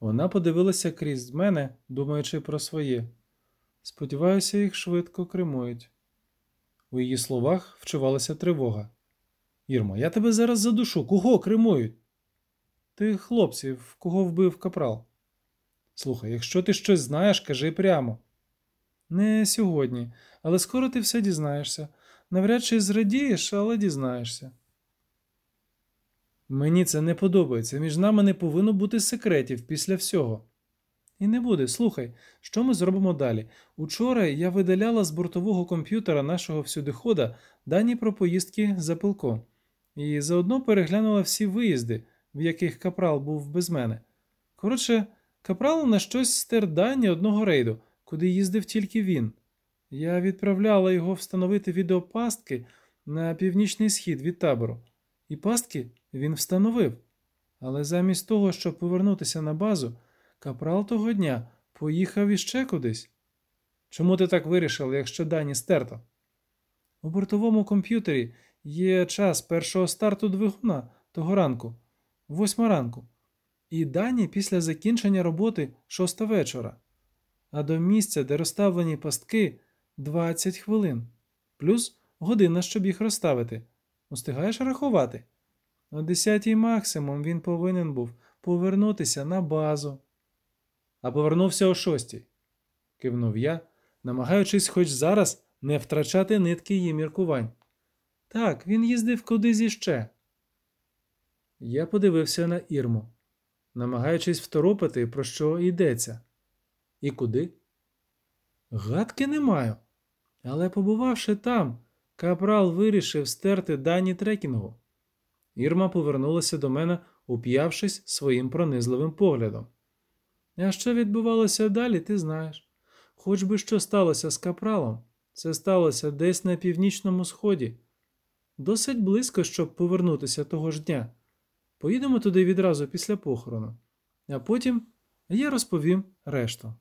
Вона подивилася крізь мене, думаючи про своє. Сподіваюся, їх швидко кремують. У її словах вчувалася тривога. Ірмо, я тебе зараз задушу. Кого кремують? Тих хлопців, кого вбив капрал. Слухай, якщо ти щось знаєш, кажи прямо. Не сьогодні, але скоро ти все дізнаєшся. Навряд чи зрадієш, але дізнаєшся. Мені це не подобається. Між нами не повинно бути секретів після всього. І не буде. Слухай, що ми зробимо далі? Учора я видаляла з бортового комп'ютера нашого всюдихода дані про поїздки за пилком, і заодно переглянула всі виїзди, в яких капрал був без мене. Коротше, капрал на щось стер дані одного рейду, куди їздив тільки він. Я відправляла його встановити відеопастки на північний схід від табору, і пастки він встановив. Але замість того, щоб повернутися на базу, капрал того дня поїхав іще кудись. Чому ти так вирішив, якщо дані стерто? У бортовому комп'ютері є час першого старту двигуна того ранку, восьма ранку, і дані після закінчення роботи шоста вечора, а до місця, де розставлені пастки, 20 хвилин, плюс година, щоб їх розставити. Устигаєш рахувати? О десятій максимум він повинен був повернутися на базу. А повернувся о шостій, кивнув я, намагаючись хоч зараз не втрачати нитки її міркувань. Так, він їздив кудись іще. Я подивився на Ірму, намагаючись второпати, про що йдеться. І куди? Гадки не маю. Але побувавши там, капрал вирішив стерти дані трекінгу. Ірма повернулася до мене, уп'явшись своїм пронизливим поглядом. А що відбувалося далі, ти знаєш. Хоч би що сталося з капралом, це сталося десь на північному сході. Досить близько, щоб повернутися того ж дня. Поїдемо туди відразу після похорону, а потім я розповім решту.